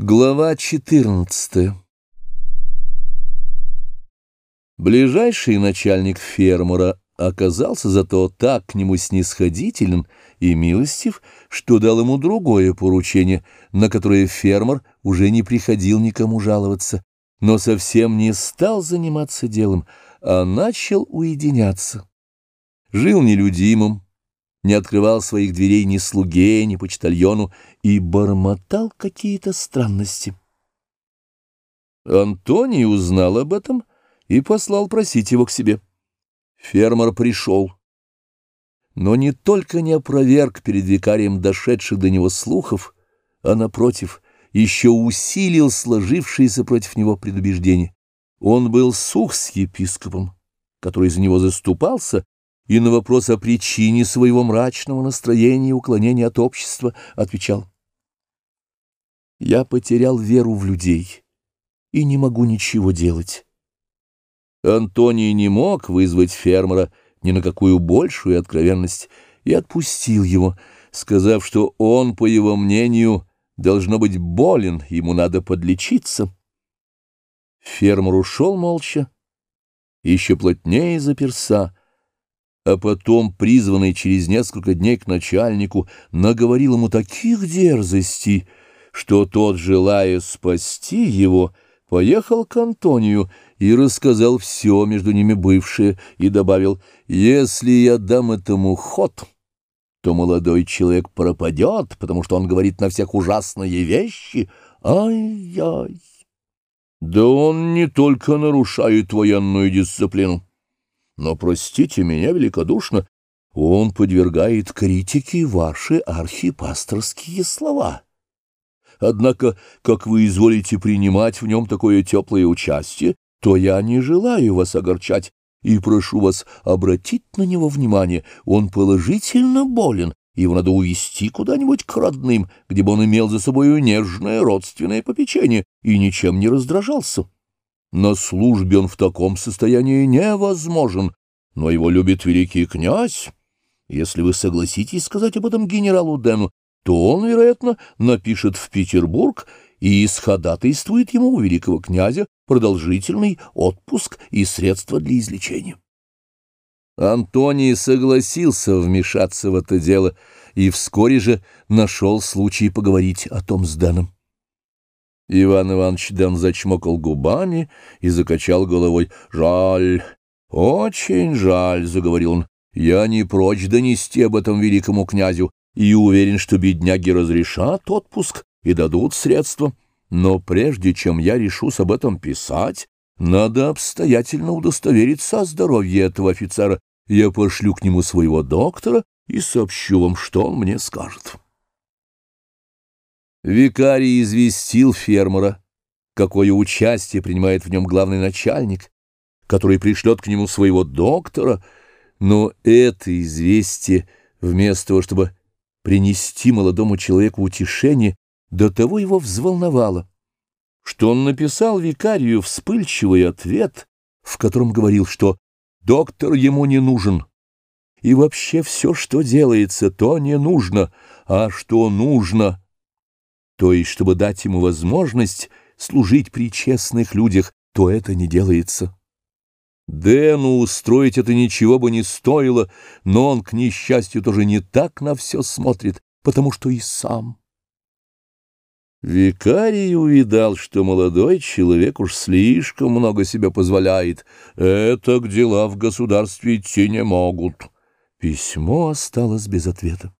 Глава 14 Ближайший начальник фермера оказался зато так к нему снисходителен и милостив, что дал ему другое поручение, на которое фермер уже не приходил никому жаловаться, но совсем не стал заниматься делом, а начал уединяться. Жил нелюдимым, не открывал своих дверей ни слуге, ни почтальону и бормотал какие-то странности. Антоний узнал об этом и послал просить его к себе. Фермер пришел, но не только не опроверг перед викарием дошедших до него слухов, а, напротив, еще усилил сложившиеся против него предубеждения. Он был сух с епископом, который за него заступался, и на вопрос о причине своего мрачного настроения и уклонения от общества отвечал. «Я потерял веру в людей и не могу ничего делать». Антоний не мог вызвать фермера ни на какую большую откровенность и отпустил его, сказав, что он, по его мнению, должно быть болен, ему надо подлечиться. Фермер ушел молча, еще плотнее заперся, а потом, призванный через несколько дней к начальнику, наговорил ему таких дерзостей, что тот, желая спасти его, поехал к Антонию и рассказал все между ними бывшее, и добавил, «Если я дам этому ход, то молодой человек пропадет, потому что он говорит на всех ужасные вещи. Ай-яй! Да он не только нарушает военную дисциплину, но, простите меня великодушно, он подвергает критике ваши архипасторские слова. Однако, как вы изволите принимать в нем такое теплое участие, то я не желаю вас огорчать и прошу вас обратить на него внимание. Он положительно болен, его надо увезти куда-нибудь к родным, где бы он имел за собою нежное родственное попечение и ничем не раздражался. На службе он в таком состоянии невозможен, но его любит великий князь. Если вы согласитесь сказать об этом генералу Дэну, то он, вероятно, напишет в Петербург и исходатайствует ему у великого князя продолжительный отпуск и средства для излечения. Антоний согласился вмешаться в это дело и вскоре же нашел случай поговорить о том с Дэном. Иван Иванович Дэн зачмокал губами и закачал головой. «Жаль, очень жаль», — заговорил он. «Я не прочь донести об этом великому князю и уверен, что бедняги разрешат отпуск и дадут средства. Но прежде чем я решусь об этом писать, надо обстоятельно удостовериться о здоровье этого офицера. Я пошлю к нему своего доктора и сообщу вам, что он мне скажет». Викарий известил фермера, какое участие принимает в нем главный начальник, который пришлет к нему своего доктора, но это известие, вместо того, чтобы принести молодому человеку утешение, до того его взволновало, что он написал викарию вспыльчивый ответ, в котором говорил, что доктор ему не нужен, и вообще все, что делается, то не нужно, а что нужно — то есть чтобы дать ему возможность служить при честных людях, то это не делается. Дэну устроить это ничего бы не стоило, но он, к несчастью, тоже не так на все смотрит, потому что и сам. Викарий увидал, что молодой человек уж слишком много себе позволяет. Это к дела в государстве идти не могут. Письмо осталось без ответа.